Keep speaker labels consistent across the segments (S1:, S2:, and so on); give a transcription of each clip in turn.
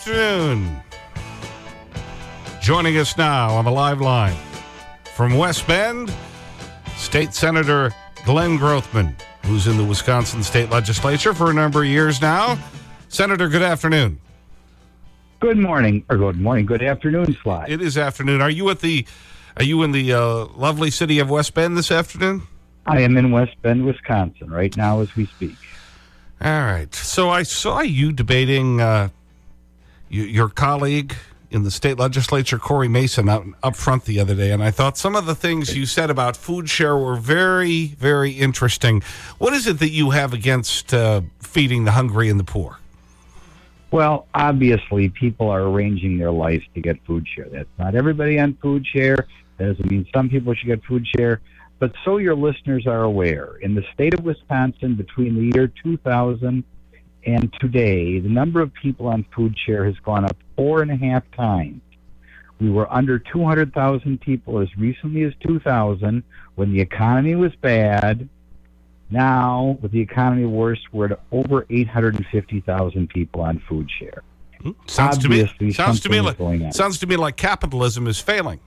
S1: Afternoon. Joining us now on the live line from West Bend, State Senator Glenn Grothman, who's in the Wisconsin State Legislature for a number of years now. Senator, good afternoon.
S2: Good morning, or good morning, good afternoon, Sly.
S1: It is afternoon. Are you at the, are you in the uh, lovely city of West Bend this afternoon?
S2: I am in West Bend, Wisconsin, right now as we speak.
S1: All right. So I saw you debating uh, your colleague in the state legislature, Cory Mason, out up front the other day, and I thought some of the things you said about food share were very, very interesting. What is it that you have against uh, feeding the hungry and the poor?
S2: Well, obviously, people are arranging their lives to get food share. That's not everybody on food share. That doesn't mean some people should get food share. But so your listeners are aware, in the state of Wisconsin, between the year 2000 and today, the number of people on food share has gone up four and a half times. We were under 200,000 people as recently as 2000 when the economy was bad. Now, with the economy worse, we're at over 850,000 people on food share.
S1: Hmm? Sounds to me, sounds to me,
S2: something is going
S1: like, sounds to me like capitalism is failing.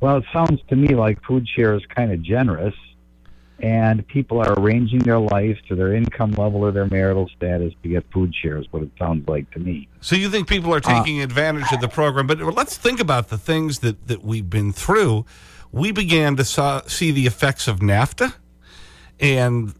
S2: Well, it sounds to me like food share is kind of generous, and people are arranging their lives to their income level or their marital status to get food shares, what it sounds like to me.
S1: So you think people are uh, taking advantage of the program. But let's think about the things that, that we've been through. We began to saw, see the effects of NAFTA and,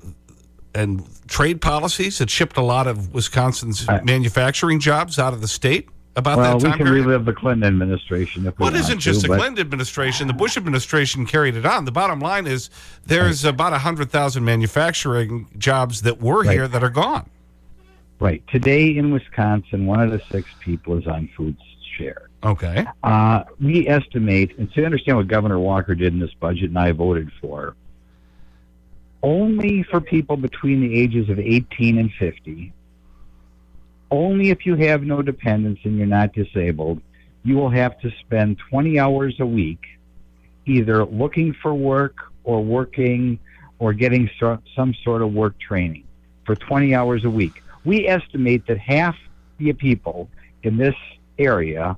S1: and trade policies that shipped a lot of Wisconsin's uh, manufacturing jobs out of the state about
S2: Well,
S1: that
S2: we can
S1: period.
S2: relive the Clinton administration if we
S1: Well, it isn't
S2: to,
S1: just the Clinton administration. The Bush administration carried it on. The bottom line is there's about 100,000 manufacturing jobs that were
S2: Right.
S1: here that are gone.
S2: Right. Today in Wisconsin, one of the six people is on food share.
S1: Okay.
S2: Uh, we estimate, and to understand what Governor Walker did in this budget and I voted for, only for people between the ages of 18 and 50, only if you have no dependents and you're not disabled, you will have to spend 20 hours a week either looking for work or working or getting so, some sort of work training for 20 hours a week. We estimate that half the people in this area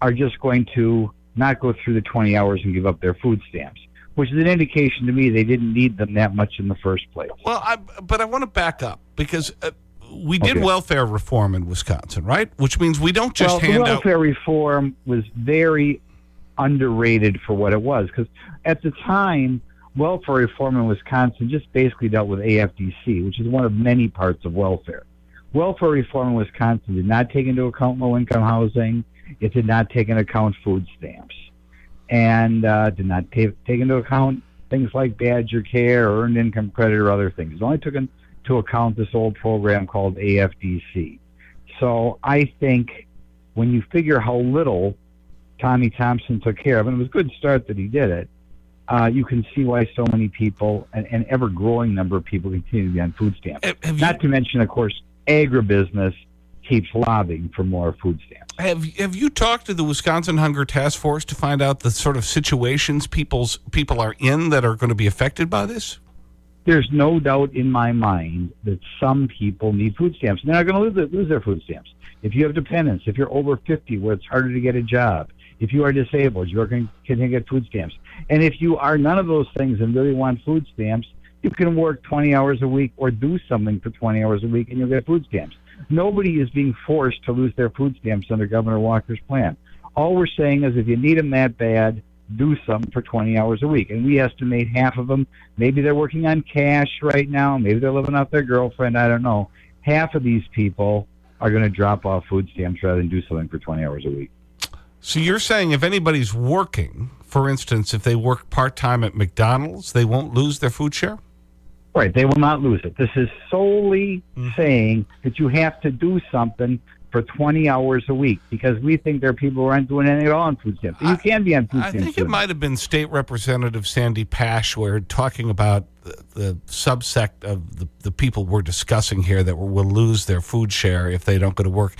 S2: are just going to not go through the 20 hours and give up their food stamps, which is an indication to me they didn't need them that much in the first place.
S1: Well, I, but I want to back up because uh, we did
S2: Okay.
S1: welfare reform in Wisconsin, right? Which means we don't just
S2: well,
S1: hand out.
S2: welfare reform was very underrated for what it was because at the time, welfare reform in Wisconsin just basically dealt with AFDC, which is one of many parts of welfare. Welfare reform in Wisconsin did not take into account low income housing. It did not take into account food stamps, and uh, did not ta- take into account things like Badger Care or Earned Income Credit or other things. It only took into account this old program called AFDC. So I think when you figure how little Tommy Thompson took care of, and it was a good start that he did it, uh, you can see why so many people, an, an ever growing number of people, continue to be on food stamps.
S1: Have- have you-
S2: Not to mention, of course, agribusiness keeps lobbying for more food stamps.
S1: Have have you talked to the Wisconsin Hunger Task Force to find out the sort of situations people's people are in that are going to be affected by this?
S2: There's no doubt in my mind that some people need food stamps. They're not going to lose, their- food stamps. If you have dependents, if you're over 50 where it's harder to get a job, if you are disabled, you're going to get food stamps. And if you are none of those things and really want food stamps, you can work 20 hours a week or do something for 20 hours a week and you'll get food stamps. Nobody is being forced to lose their food stamps under Governor Walker's plan. All we're saying is if you need them that bad, do something for 20 hours a week. And we estimate half of them, maybe they're working on cash right now, maybe they're living off their girlfriend, I don't know. Half of these people are going to drop off food stamps rather than do something for 20 hours a week.
S1: So you're saying if anybody's working, for instance, if they work part time at McDonald's, they won't lose their food share?
S2: Right, they will not lose it. This is solely
S1: Mm.
S2: saying that you have to do something for 20 hours a week because we think there are people who aren't doing anything at all on food stamps. You can be on food
S1: I
S2: stamps.
S1: think it might have been State Representative Sandy Pasch where talking about the, the subsect of the, the people we're discussing here that will lose their food share if they don't go to work.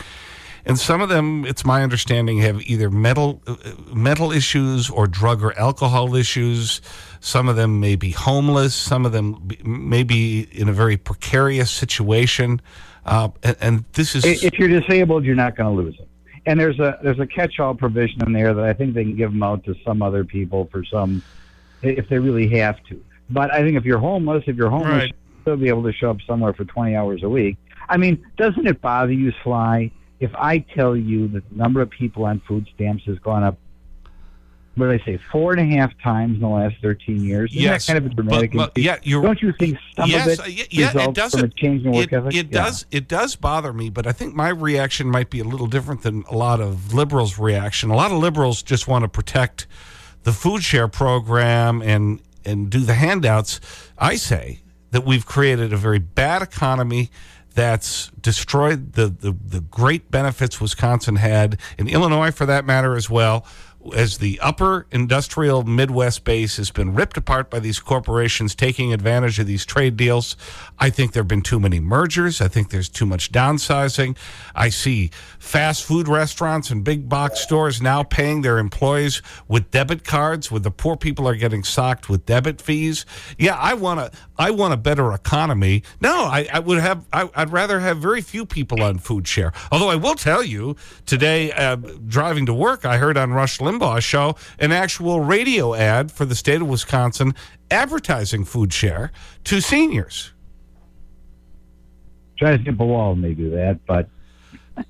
S1: And some of them, it's my understanding, have either mental, uh, mental issues or drug or alcohol issues. Some of them may be homeless. Some of them may be in a very precarious situation. Uh, and, and this is...
S2: If you're disabled, you're not going to lose it. And there's a there's a catch-all provision in there that I think they can give them out to some other people for some, if they really have to. But I think if you're homeless, if you're homeless,
S1: Right.
S2: you'll be able to show up somewhere for 20 hours a week. I mean, doesn't it bother you, Sly, if I tell you that the number of people on food stamps has gone up? What did I say? Four and a half times in the last 13 years. Isn't
S1: Yes,
S2: that kind of a dramatic?
S1: but- but, yeah, you're-
S2: Don't you think some
S1: yes,
S2: of
S1: uh,
S2: it
S1: yeah, yeah, it
S2: results from a
S1: doesn't.
S2: change in work
S1: it,
S2: ethic?
S1: It
S2: Yeah.
S1: does. It does bother me, but I think my reaction might be a little different than a lot of liberals' reaction. A lot of liberals just want to protect the food share program and and do the handouts. I say that we've created a very bad economy that's destroyed the, the, the great benefits Wisconsin had, in Illinois for that matter as well, as the upper industrial Midwest base has been ripped apart by these corporations taking advantage of these trade deals. I think there have been too many mergers. I think there's too much downsizing. I see fast food restaurants and big box stores now paying their employees with debit cards, where the poor people are getting socked with debit fees. Yeah, I want a, I want a better economy. No, I, I would have, I, I'd rather have very few people on food share. Although I will tell you, today, uh, driving to work, I heard on Rush Limbaugh's show an actual radio ad for the state of Wisconsin advertising food share to seniors.
S2: try to skip a wall and they do that, but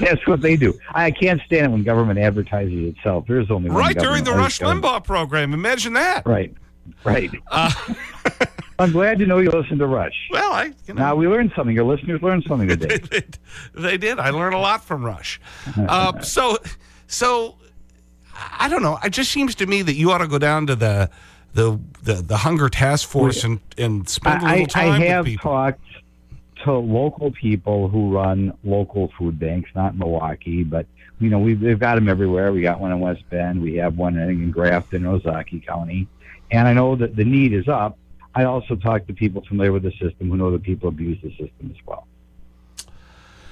S2: that's what they do. I can't stand it when government advertises itself. There is only one
S1: Right during the Rush
S2: government.
S1: Limbaugh program. Imagine that.
S2: Right, right.
S1: Uh,
S2: I'm glad to know you listen to Rush.
S1: well, I, you know.
S2: Now we learned something. Your listeners learned something today.
S1: they, they did. I learned a lot from Rush. Uh, so, so I don't know. It just seems to me that you ought to go down to the the the, the hunger task force and and spend a
S2: I,
S1: little time
S2: I
S1: time
S2: have talked to local people who run local food banks, not Milwaukee, but you know we've they've got them everywhere. We got one in West Bend. We have one I in Grafton, Ozaukee County, and I know that the need is up. I also talk to people familiar with the system who know that people abuse the system as well.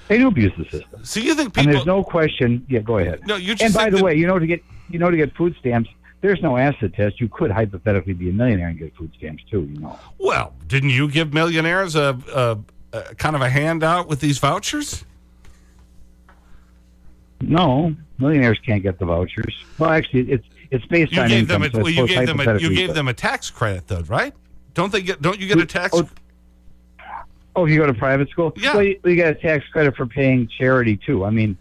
S2: They do abuse the system,
S1: So you think people?
S2: and there's no question. Yeah, go ahead.
S1: no, you just
S2: And by the
S1: that-
S2: way, you know to get you know to get food stamps, there's no acid test. You could hypothetically be a millionaire and get food stamps too. You know.
S1: Well, didn't you give millionaires a, a, a kind of a handout with these vouchers?
S2: No, millionaires can't get the vouchers. Well, actually, it's it's based
S1: You
S2: on
S1: gave
S2: income.
S1: them a,
S2: so
S1: well, you gave them a, you gave them a tax credit though, right? Don't they get? Don't you get a tax?
S2: Oh, Oh, if you go to private school,
S1: Yeah.
S2: well, you, you get a tax credit for paying charity too. I mean,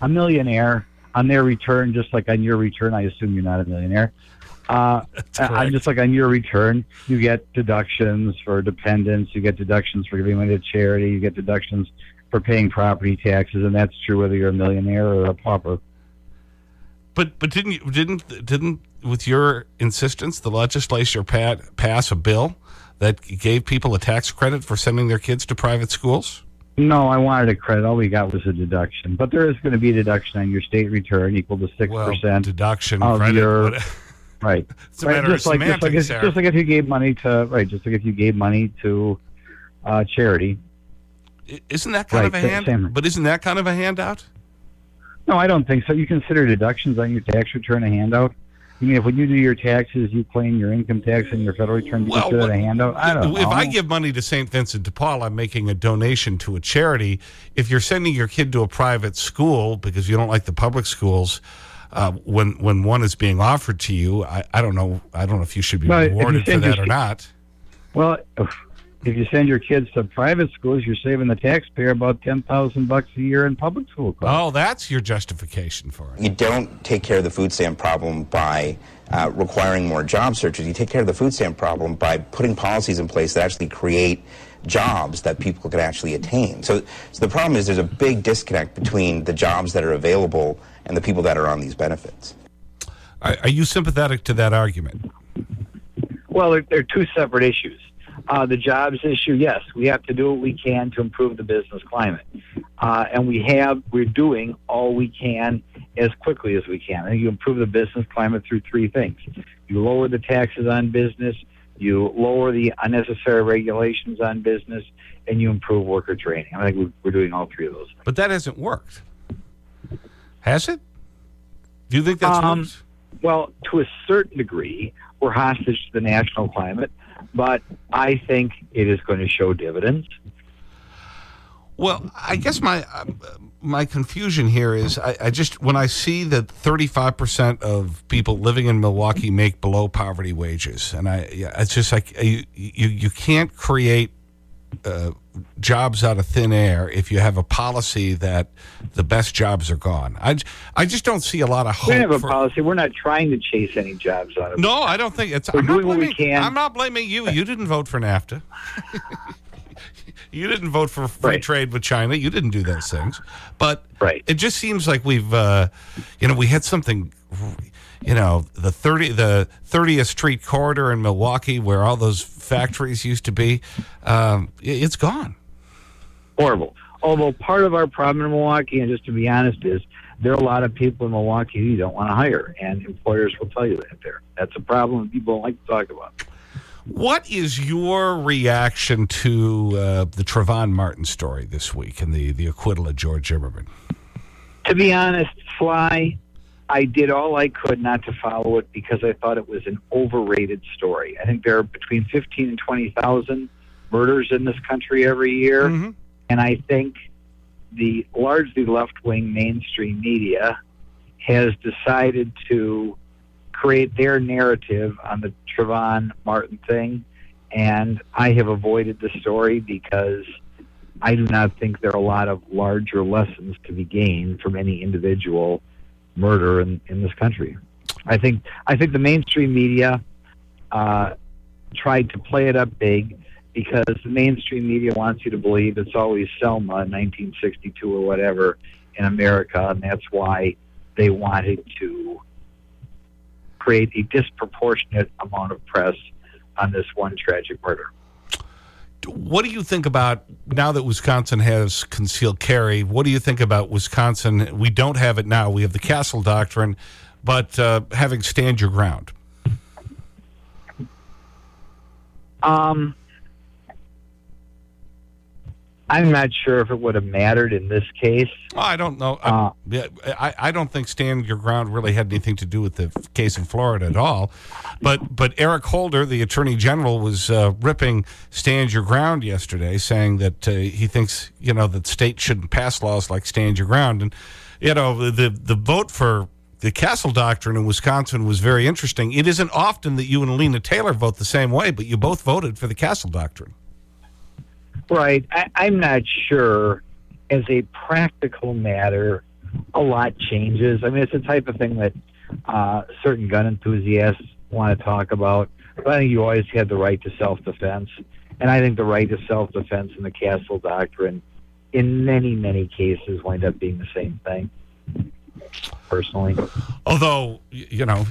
S2: a millionaire on their return, just like on your return. I assume you're not a millionaire. Uh,
S1: That's
S2: uh, just like on your return, you get deductions for dependents, you get deductions for giving money to charity, you get deductions for paying property taxes, and that's true whether you're a millionaire or a pauper.
S1: But but didn't you didn't didn't with your insistence the legislature pat, pass a bill that gave people a tax credit for sending their kids to private schools?
S2: No, I wanted a credit. All we got was a deduction, but there is going to be a deduction on your state return equal to six
S1: Well,
S2: percent.
S1: deduction
S2: of
S1: credit.
S2: your- Right.
S1: it's a
S2: right.
S1: matter
S2: Just
S1: of
S2: like just like, if, just like if you gave money to right, just like if you gave money to uh, charity.
S1: Isn't that kind
S2: Right,
S1: of a hand?
S2: same.
S1: But isn't that kind of a handout?
S2: No, I don't think so. You consider deductions on your tax return a handout. You mean if when you do your taxes, you claim your income tax and your federal return, you
S1: Well,
S2: consider
S1: what-
S2: a handout? I don't
S1: if
S2: know.
S1: I give money to St. Vincent de Paul, I'm making a donation to a charity. If you're sending your kid to a private school because you don't like the public schools, uh, when when one is being offered to you, I, I don't know. I don't know if you should be
S2: Well,
S1: rewarded for that or not.
S2: well, if you send your kids to private schools, you're saving the taxpayer about ten thousand bucks a year in public school costs.
S1: Oh, that's your justification for it.
S3: You don't take care of the food stamp problem by uh, requiring more job searches. You take care of the food stamp problem by putting policies in place that actually create jobs that people can actually attain. So, so the problem is there's a big disconnect between the jobs that are available and the people that are on these benefits.
S1: Are, are you sympathetic to that argument?
S2: Well, they're, they're two separate issues. Uh, the jobs issue, yes, we have to do what we can to improve the business climate, uh, and we have. We're doing all we can as quickly as we can. I think you improve the business climate through three things: you lower the taxes on business, you lower the unnecessary regulations on business, and you improve worker training. I think we're doing all three of those.
S1: But that hasn't worked. Has it? Do you think that's
S2: Um,
S1: worked?
S2: Well, to a certain degree, we're hostage to the national climate, but I think it is going to show dividends.
S1: Well, I guess my uh, my confusion here is I, I just when I see that 35% of people living in Milwaukee make below poverty wages, and I it's just like you you, you can't create uh, jobs out of thin air if you have a policy that the best jobs are gone. I, I just don't see a lot of
S2: hope. We have a policy. We're not trying to chase any jobs out of.
S1: No, I don't think it's.
S2: We're
S1: I'm not
S2: doing what we
S1: blaming,
S2: can.
S1: I'm not blaming you. You didn't vote for NAFTA. you didn't vote for free
S2: Right.
S1: trade with China. You didn't do those things. But
S2: Right.
S1: it just seems like we've, uh, you know, we had something, you know, the 30, the 30th Street corridor in Milwaukee where all those factories used to be. Um, it's gone.
S2: Horrible. Although part of our problem in Milwaukee, and just to be honest, is there are a lot of people in Milwaukee who you don't want to hire, and employers will tell you that there. That's a problem people don't like to talk about.
S1: What is your reaction to uh, the Trayvon Martin story this week and the, the acquittal of George Zimmerman?
S2: To be honest, Sly, I did all I could not to follow it because I thought it was an overrated story. I think there are between 15 and 20,000 murders in this country every year.
S1: Mhm.
S2: And I think the largely left wing mainstream media has decided to create their narrative on the Trayvon Martin thing. And I have avoided the story because I do not think there are a lot of larger lessons to be gained from any individual murder in, in this country. I think I think the mainstream media uh, tried to play it up big because the mainstream media wants you to believe it's always Selma in 1962 or whatever in America, and that's why they wanted to create a disproportionate amount of press on this one tragic murder.
S1: What do you think about now that Wisconsin has concealed carry? What do you think about Wisconsin? We don't have it now. We have the castle doctrine, but uh, having stand your ground.
S2: Um, I'm not sure if it would have mattered in this case.
S1: Oh, I don't know.
S2: Uh,
S1: I, I don't think stand your ground really had anything to do with the case in Florida at all. But, but Eric Holder, the attorney general, was uh, ripping stand your ground yesterday, saying that uh, he thinks, you know, that states shouldn't pass laws like stand your ground. And, you know, the, the vote for the Castle Doctrine in Wisconsin was very interesting. It isn't often that you and Alina Taylor vote the same way, but you both voted for the Castle Doctrine.
S2: Right. I, I'm not sure. As a practical matter, a lot changes. I mean, it's the type of thing that uh, certain gun enthusiasts want to talk about. But I think you always have the right to self defense. And I think the right to self defense and the Castle Doctrine, in many, many cases, wind up being the same thing, personally.
S1: Although, you know,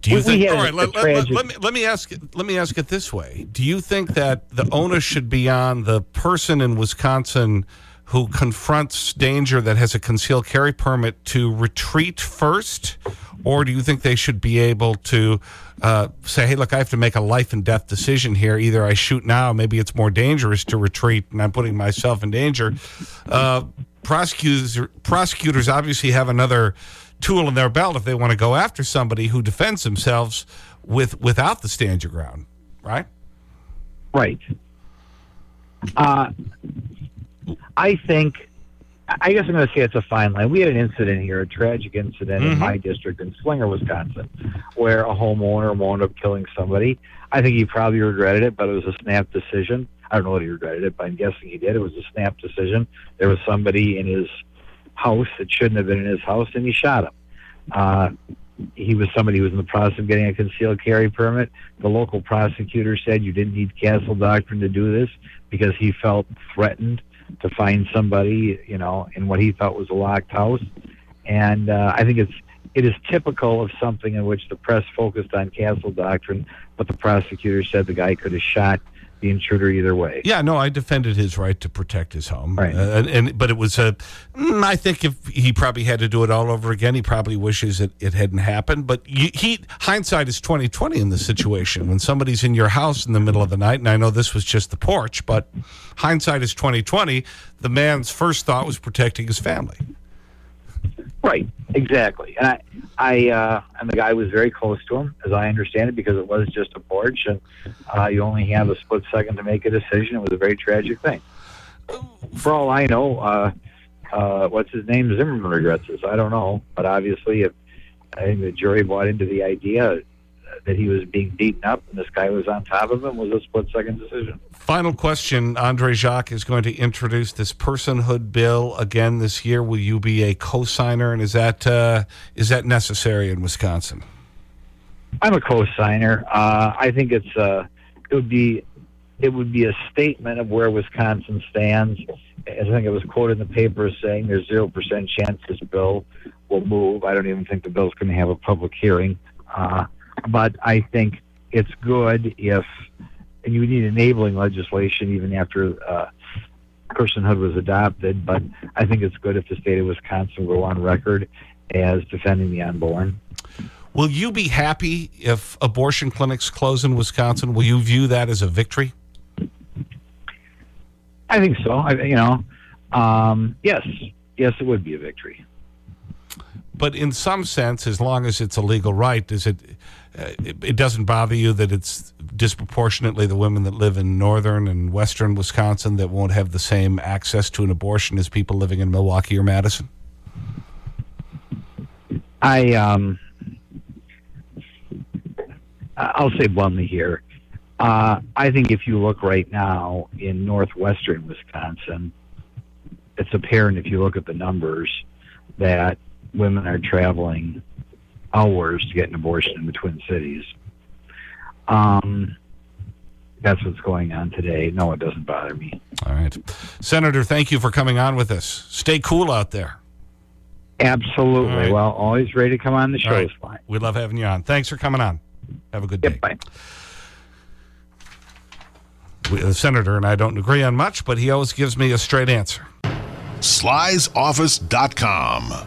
S1: do you
S2: We- we
S1: think,
S2: had
S1: all right, let, let- let me, let, me ask, it- let me ask it this way. Do you think that the onus should be on the person in Wisconsin who confronts danger that has a concealed carry permit to retreat first? Or do you think they should be able to uh, say, hey, look, I have to make a life and death decision here. Either I shoot now, maybe it's more dangerous to retreat and I'm putting myself in danger. Uh, prosecutors, prosecutors obviously have another tool in their belt if they want to go after somebody who defends themselves with, without the stand your ground, right?
S2: Right. Uh, I think, I guess I'm going to say it's a fine line. We had an incident here, a tragic incident in
S1: Mhm.
S2: my district in Slinger, Wisconsin, where a homeowner wound up killing somebody. I think he probably regretted it, but it was a snap decision. I don't know what he regretted it, but I'm guessing he did. It was a snap decision. There was somebody in his house that shouldn't have been in his house, and he shot him. Uh, he was somebody who was in the process of getting a concealed carry permit. The local prosecutor said you didn't need castle doctrine to do this because he felt threatened to find somebody, you know, in what he thought was a locked house. And uh, I think it's it is typical of something in which the press focused on castle doctrine, but the prosecutor said the guy could have shot the intruder either way.
S1: Yeah, no, I defended his right to protect his home.
S2: Right.
S1: Uh, and, and, but it was a, mm, think if he probably had to do it all over again, he probably wishes it, it hadn't happened. But you, he, hindsight is 2020 in this situation. When somebody's in your house in the middle of the night, and I know this was just the porch, but hindsight is 2020, the man's first thought was protecting his family.
S2: Right, exactly. And I, I, uh, and the guy was very close to him, as I understand it, because it was just a porch, and uh, you only have a split second to make a decision. It was a very tragic thing. For all I know, uh, uh, what's his name? Zimmerman regrets this. I don't know, but obviously, if I think the jury bought into the idea that he was being beaten up and this guy was on top of him was a split second decision.
S1: Final question. Andre Jacque is going to introduce this personhood bill again this year. Will you be a co-signer? And is that, uh, is that necessary in Wisconsin?
S2: I'm a co-signer. Uh, I think it's uh, it would be it would be a statement of where Wisconsin stands. As I think it was quoted in the paper as saying there's zero percent chance this bill will move. I don't even think the bill's going to have a public hearing. Uh, but I think it's good if, and you need enabling legislation even after uh, personhood was adopted. But I think it's good if the state of Wisconsin go on record as defending the unborn.
S1: Will you be happy if abortion clinics close in Wisconsin? Will you view that as a victory?
S2: I think so. I, you know, um, yes, yes, it would be a victory.
S1: But in some sense, as long as it's a legal right, does it, uh, it, it doesn't bother you that it's disproportionately the women that live in northern and western Wisconsin that won't have the same access to an abortion as people living in Milwaukee or Madison?
S2: I um, I'll say bluntly here. Uh, I think if you look right now in northwestern Wisconsin, it's apparent if you look at the numbers that women are traveling hours to get an abortion in the Twin Cities. Um, that's what's going on today. No, it doesn't bother me.
S1: All right. Senator, thank you for coming on with us. Stay cool out there.
S2: Absolutely.
S1: All right.
S2: Well, always ready to come on the show.
S1: All right.
S2: is fine.
S1: We love having you on. Thanks for coming on. Have a good day.
S2: Bye.
S1: We, the senator and I don't agree on much, but he always gives me a straight answer.
S4: slysoffice.com.